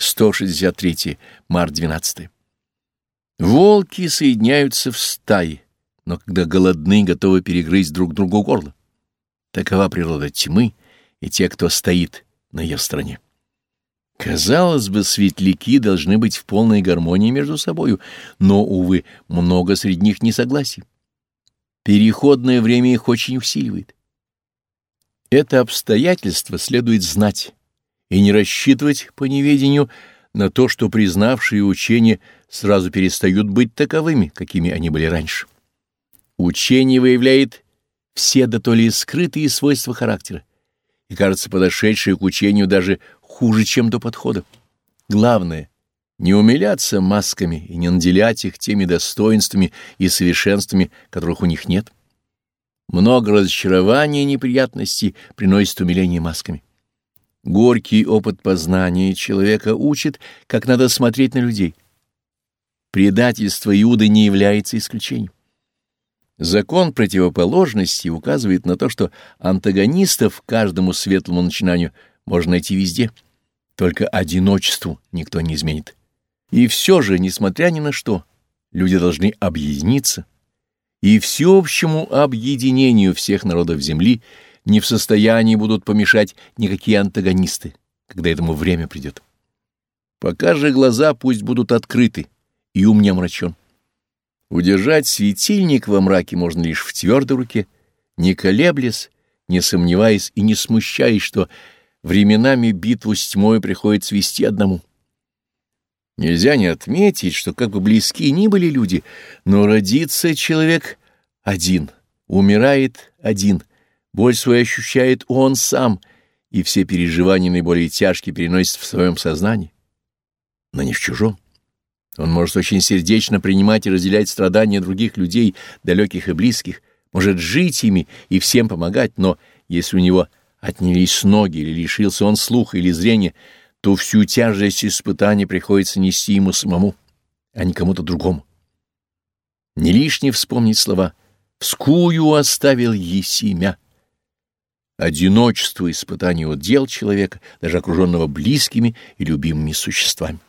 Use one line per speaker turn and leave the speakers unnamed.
163. Март 12. Волки соединяются в стаи, но когда голодны, готовы перегрызть друг другу горло. Такова природа тьмы и те, кто стоит на ее стороне. Казалось бы, светляки должны быть в полной гармонии между собою, но, увы, много среди них несогласий. Переходное время их очень усиливает. Это обстоятельство следует знать и не рассчитывать по неведению на то, что признавшие учения сразу перестают быть таковыми, какими они были раньше. Учение выявляет все да то ли скрытые свойства характера, и кажется подошедшее к учению даже хуже, чем до подхода. Главное — не умиляться масками и не наделять их теми достоинствами и совершенствами, которых у них нет. Много разочарований и неприятностей приносит умиление масками. Горький опыт познания человека учит, как надо смотреть на людей. Предательство Иуды не является исключением. Закон противоположности указывает на то, что антагонистов каждому светлому начинанию можно найти везде, только одиночеству никто не изменит. И все же, несмотря ни на что, люди должны объединиться, и всеобщему объединению всех народов Земли — не в состоянии будут помешать никакие антагонисты, когда этому время придет. Пока же глаза пусть будут открыты, и ум не омрачен. Удержать светильник во мраке можно лишь в твердой руке, не колеблясь, не сомневаясь и не смущаясь, что временами битву с тьмой приходится вести одному. Нельзя не отметить, что как бы близки ни были люди, но родится человек один, умирает один — Боль свою ощущает он сам, и все переживания наиболее тяжкие переносит в своем сознании, но не в чужом. Он может очень сердечно принимать и разделять страдания других людей, далеких и близких, может жить ими и всем помогать, но если у него отнялись ноги или лишился он слуха или зрения, то всю тяжесть испытания приходится нести ему самому, а не кому-то другому. Не лишне вспомнить слова «Вскую оставил Есимя». Одиночество испытание от дел человека, даже окруженного близкими и любимыми существами.